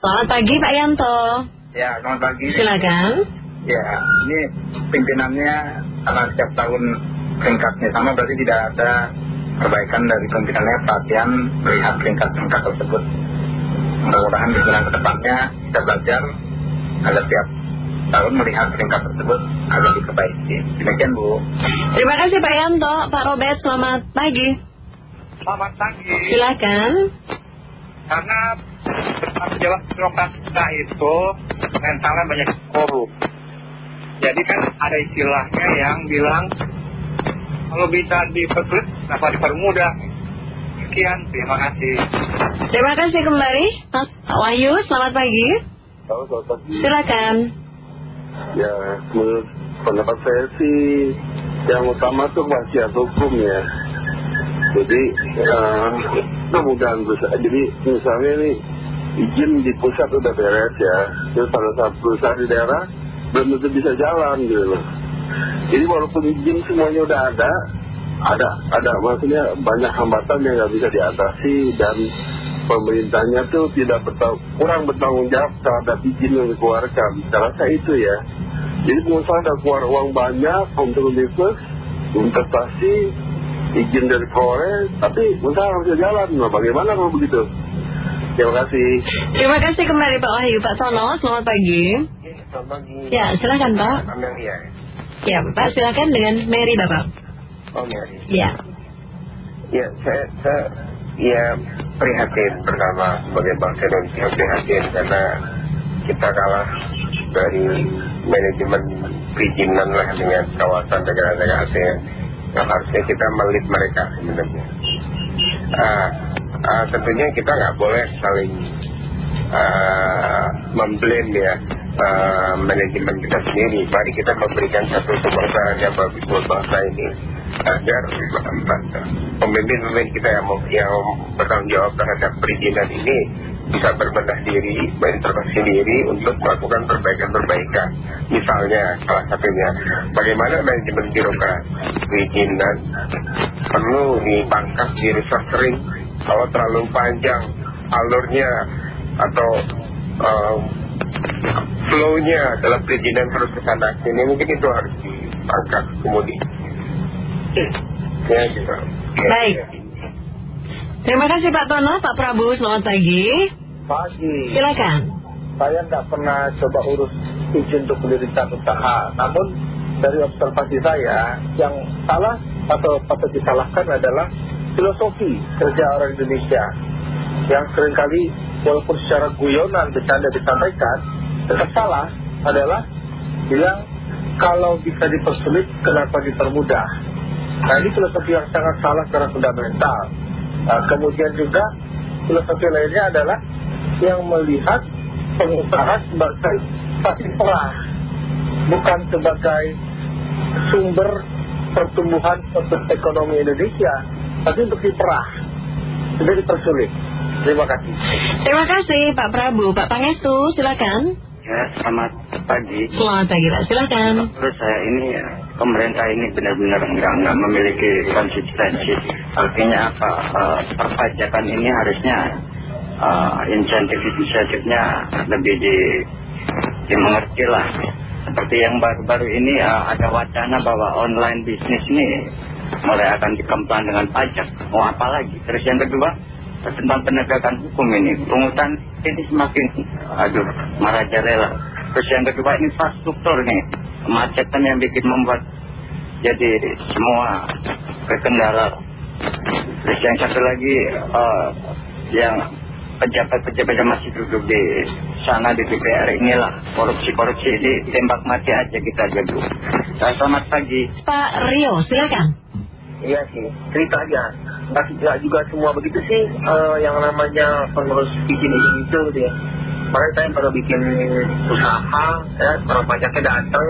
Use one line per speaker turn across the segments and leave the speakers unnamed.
Selamat pagi Pak Yanto.
Ya, selamat pagi.
Silakan.
Ya, ini pimpinannya karena setiap tahun peringkatnya sama berarti tidak ada perbaikan dari pimpinannya perhatian melihat peringkat-peringkat tersebut. Mudah-mudahan pimpinan ke depannya kita belajar agar setiap tahun melihat peringkat tersebut agar diperbaiki. Demikian Bu.
Terima kasih Pak Yanto. Pak Robert, selamat pagi.
Selamat pagi.
Silakan.
Karena pejabat birokrat kita itu mentalnya banyak korup. Jadi kan ada istilahnya yang bilang kalau bisa dipersulit, kenapa dipermudah? Sekian, terima kasih.
Terima kasih kembali. Pak Wahyu, selamat pagi.
Halo, selamat pagi.
Silakan.
Ya, menurut pendapat saya sih yang utama tuh wasiat hukum ya. Jadi, uh, mudah-mudahan bisa. Jadi, misalnya nih, izin di pusat udah beres ya. Terus pada saat perusahaan di daerah, belum tentu bisa jalan gitu loh. Jadi walaupun izin semuanya udah ada, ada, ada maksudnya banyak hambatan yang nggak bisa diatasi dan pemerintahnya tuh tidak bertang kurang bertanggung jawab terhadap izin yang dikeluarkan. Saya rasa itu ya. Jadi pengusaha udah keluar uang banyak untuk bisnis, investasi, izin dari Korea, tapi usaha harus jalan. Nah, bagaimana kalau begitu? Terima kasih.
Terima kasih kembali Pak Wahyu. Pak Sono, selamat pagi.
Selamat pagi.
Ya, silakan Pak.
Amelia.
Ya, Pak silakan dengan Mary Bapak.
Oh, Mary.
Ya.
Ya, saya, saya ya prihatin pertama sebagai bangsa Indonesia prihatin karena kita kalah dari manajemen perizinan lah dengan kawasan negara-negara ASEAN yang harusnya kita melit mereka sebenarnya. Ah, ah, tentunya kita nggak boleh saling uh, ya uh, manajemen kita sendiri. Mari kita memberikan satu kebersamaan yang bagus buat bangsa ini agar pemimpin-pemimpin kita yang, yang bertanggung jawab terhadap perizinan ini bisa berbenah diri, berintrospeksi diri untuk melakukan perbaikan-perbaikan. Misalnya, salah satunya, bagaimana manajemen birokrat perizinan perlu dipangkas di restructuring kalau terlalu panjang alurnya atau um, flow-nya dalam perizinan harus ke sana sini mungkin itu harus dipangkas kemudian. Ya, gitu.
Baik. Terima kasih Pak Tono, Pak Prabu, selamat pagi.
Pagi.
Silakan.
Saya nggak pernah coba urus izin untuk mendirikan usaha. Namun dari observasi saya, yang salah atau patut disalahkan adalah filosofi kerja orang Indonesia. Yang sering kali walaupun secara guyonan bercanda disampaikan, tetap salah adalah bilang kalau bisa dipersulit, kenapa dipermudah? Nah ini filosofi yang sangat salah secara fundamental. Nah, kemudian juga filosofi lainnya adalah yang melihat pengusaha sebagai pasti perah, bukan sebagai sumber pertumbuhan untuk ekonomi Indonesia, tapi untuk diperah, jadi dipersulit. Terima kasih.
Terima kasih Pak Prabu. Pak Pangestu, silakan.
Ya, selamat pagi.
Selamat pagi Pak, silakan.
Menurut saya ini ya, pemerintah ini benar-benar nggak nggak memiliki konsistensi. Artinya apa? Uh, perpajakan ini harusnya uh, insentif-insentifnya lebih di, dimengerti lah. Seperti yang baru-baru ini uh, ada wacana bahwa online bisnis ini mulai akan dikembang dengan pajak. Mau apa lagi? Terus yang kedua tentang penegakan hukum ini, pungutan ini semakin aduh merajalela. Terus yang kedua infrastruktur nih, kemacetan yang bikin membuat jadi semua berkendara. Terus yang satu lagi uh, yang pejabat-pejabat yang masih duduk di sana di DPR inilah korupsi-korupsi ini tembak mati aja kita jadi. Selamat pagi.
Pak Rio, silakan.
Iya sih, cerita aja. Nggak juga semua begitu sih uh, yang namanya pengurus izin izin itu gitu ya. Kemarin saya baru bikin usaha, ya, orang pajaknya datang.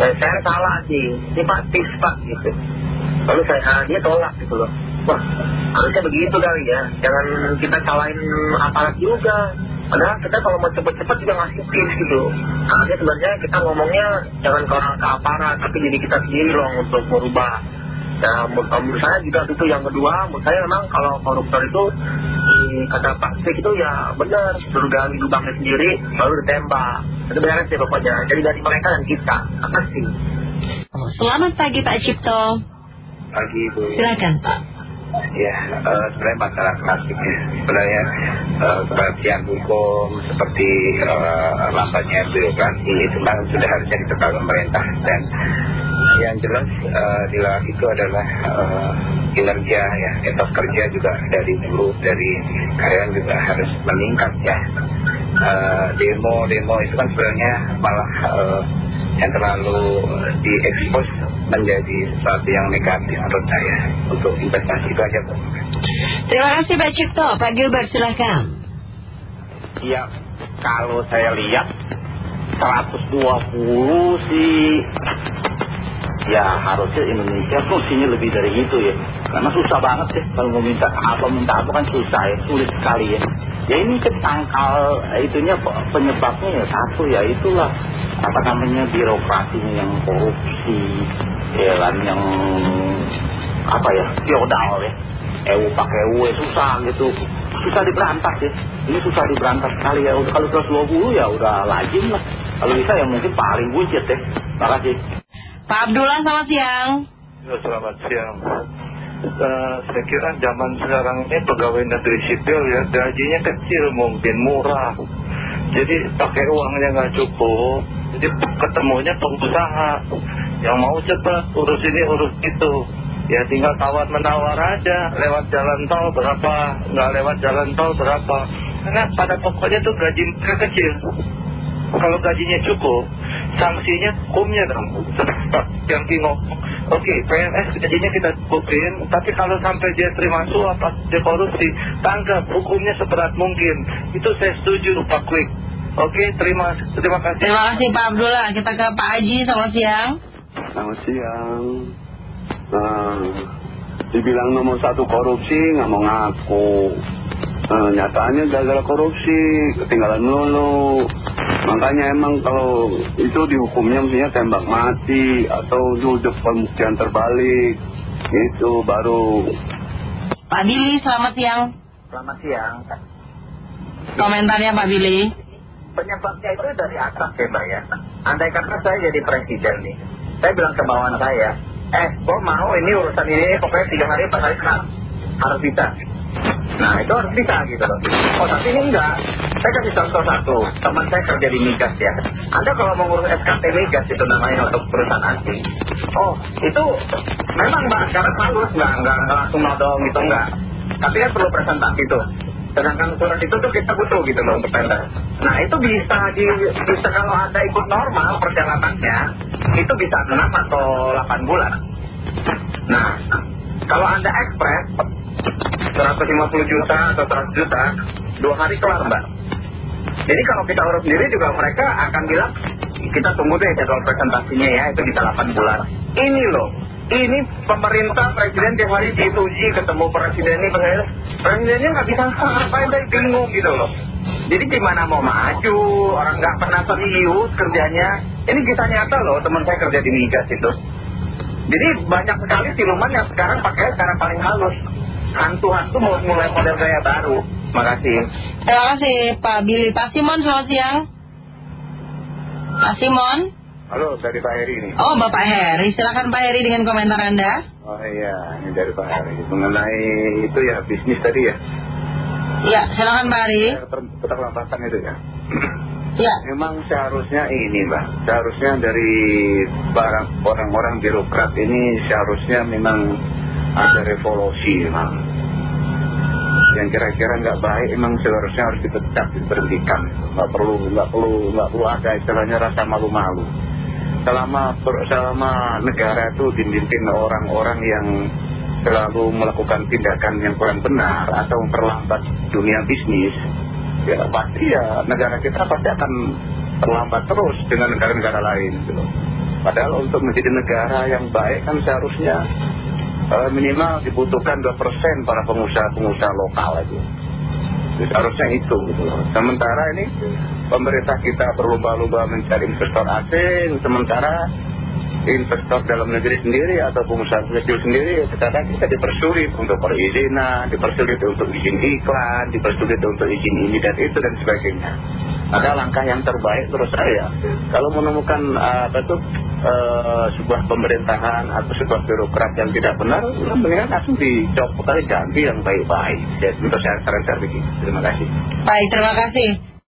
Ya, saya salah sih, ini pak tips pak gitu. Lalu saya, ah, dia tolak gitu loh. Wah, harusnya begitu kali ya. Jangan kita salahin aparat juga. Padahal kita kalau mau cepet-cepet juga ngasih tips gitu. Karena sebenarnya kita ngomongnya jangan ke orang ke aparat, tapi jadi kita sendiri loh untuk merubah. Nah, menurut saya juga itu yang kedua, menurut saya memang kalau koruptor itu
kata Pak Sik itu ya benar suruh gali lubangnya sendiri baru ditembak itu beres sih pokoknya jadi dari mereka dan kita apa sih
Selamat pagi Pak Cipto.
Pagi Bu.
Silakan Pak.
Ya, eh, sebenarnya masalah klasik ya. Sebenarnya kepastian hukum seperti eh, lambatnya birokrasi itu memang sudah harusnya diketahui pemerintah dan yang jelas eh, di luar itu adalah eh, kinerja ya, etos kerja juga dari buruh, dari karyawan juga harus meningkat ya. Eh, Demo-demo itu kan sebenarnya malah yang terlalu diekspos menjadi sesuatu yang negatif menurut saya untuk investasi itu aja Bu.
Terima kasih Pak Cipto. Pak Gilbert silakan.
ya kalau saya lihat 120 sih ya harusnya Indonesia fungsinya lebih dari itu ya. Karena susah banget sih kalau mau minta apa minta apa kan susah ya sulit sekali ya. Ya ini kan tangkal itunya penyebabnya ya satu ya itulah. Apa namanya birokrasinya yang korupsi ya kan yang apa ya feodal ya. EU pakai EU ya susah gitu. Susah diberantas ya. Ini susah diberantas sekali ya. Kalau 120 ya udah lazim lah. Kalau bisa ya mungkin paling buncit ya. Makasih
Pak Abdullah selamat siang.
Ya, selamat siang. Eh, saya kira zaman sekarang ini pegawai negeri sipil ya gajinya kecil mungkin murah. Jadi pakai uangnya nggak cukup. Jadi ketemunya pengusaha yang mau cepat urus ini urus itu. Ya tinggal tawar menawar aja lewat jalan tol berapa, nggak lewat jalan tol berapa. Karena pada pokoknya tuh gaji kecil. Kalau gajinya cukup, sanksinya hukumnya dong. Yang bingung. Oke, PNS gajinya kita cukupin, tapi kalau sampai dia terima suap atau dia korupsi, tangkap hukumnya seberat mungkin. Itu saya setuju Pak Kwik. Oke, terima terima kasih.
Terima kasih Pak Abdullah. Kita ke Pak Haji selamat siang.
Selamat siang. Nah, dibilang nomor satu korupsi nggak mau ngaku. Nah, nyatanya gagal korupsi, ketinggalan dulu. Makanya emang kalau itu dihukumnya mestinya tembak mati atau duduk pembuktian terbalik. Itu baru.
Pak Billy selamat siang.
Selamat siang.
Komentarnya Pak Billy.
Penyebabnya itu dari atas ya Mbak ya. Andai kata saya jadi presiden nih, saya bilang ke bawahan saya, eh gue mau ini urusan ini pokoknya tiga hari empat hari kenal. Harus bisa. Nah itu harus bisa gitu loh. Oh tapi ini enggak. Saya kasih contoh satu. Teman saya kerja di migas ya. Anda kalau mau ngurus SKT migas itu namanya untuk perusahaan asing. Oh itu memang mbak karena halus nggak nggak langsung nodong gitu enggak. Tapi kan perlu presentasi tuh. Sedangkan surat itu tuh kita butuh gitu loh untuk tender. Nah itu bisa di, bisa kalau Anda ikut normal perjalanannya itu bisa 6 atau 8 bulan. Nah kalau Anda ekspres 150 juta atau 100 juta dua hari kelar mbak. Jadi kalau kita urus sendiri juga mereka akan bilang kita tunggu deh jadwal presentasinya ya itu bisa 8 bulan. Ini loh, ini pemerintah presiden tiap hari diuji ketemu presiden ini presiden presidennya nggak bisa ngapain dari bingung gitu loh. Jadi gimana mau maju orang nggak pernah serius kerjanya. Ini kisah nyata loh teman saya kerja di migas itu. Jadi banyak sekali siluman yang sekarang pakai cara paling halus. Hantu-hantu mau mulai model gaya baru. Makasih.
Terima kasih Pak Billy. Pak Simon selamat siang. Pak Simon.
Halo, dari Pak Heri ini.
Oh Bapak Heri. Silakan Pak Heri dengan komentar Anda.
Oh iya, ini dari Pak Heri. Mengenai itu ya, bisnis tadi ya.
Ya silakan Pak Heri.
Keterlambatan itu ya.
Ya.
Memang seharusnya ini Mbak, seharusnya dari orang-orang birokrat ini seharusnya memang ada revolusi memang. Yang kira-kira nggak baik memang seharusnya harus dipecat, diberhentikan. Nggak perlu, nggak perlu, nggak perlu ada istilahnya rasa malu-malu. Selama selama negara itu dipimpin orang-orang yang selalu melakukan tindakan yang kurang benar atau memperlambat dunia bisnis, ya pasti ya negara kita pasti akan terlambat terus dengan negara-negara lain gitu. Padahal untuk menjadi negara yang baik kan seharusnya eh, minimal dibutuhkan 2% para pengusaha-pengusaha lokal aja. Jadi Seharusnya itu gitu. Sementara ini pemerintah kita berlomba-lomba mencari investor asing, sementara investor dalam negeri sendiri atau pengusaha kecil sendiri kadang kita dipersulit untuk perizinan dipersulit untuk izin iklan dipersulit untuk izin ini dan itu dan sebagainya. Ada langkah yang terbaik terus saya kalau menemukan uh, apa itu uh, sebuah pemerintahan atau sebuah birokrat yang tidak benar mendingan langsung dicopot kali ganti yang baik-baik. Untuk saya saran saya terima kasih.
Baik terima kasih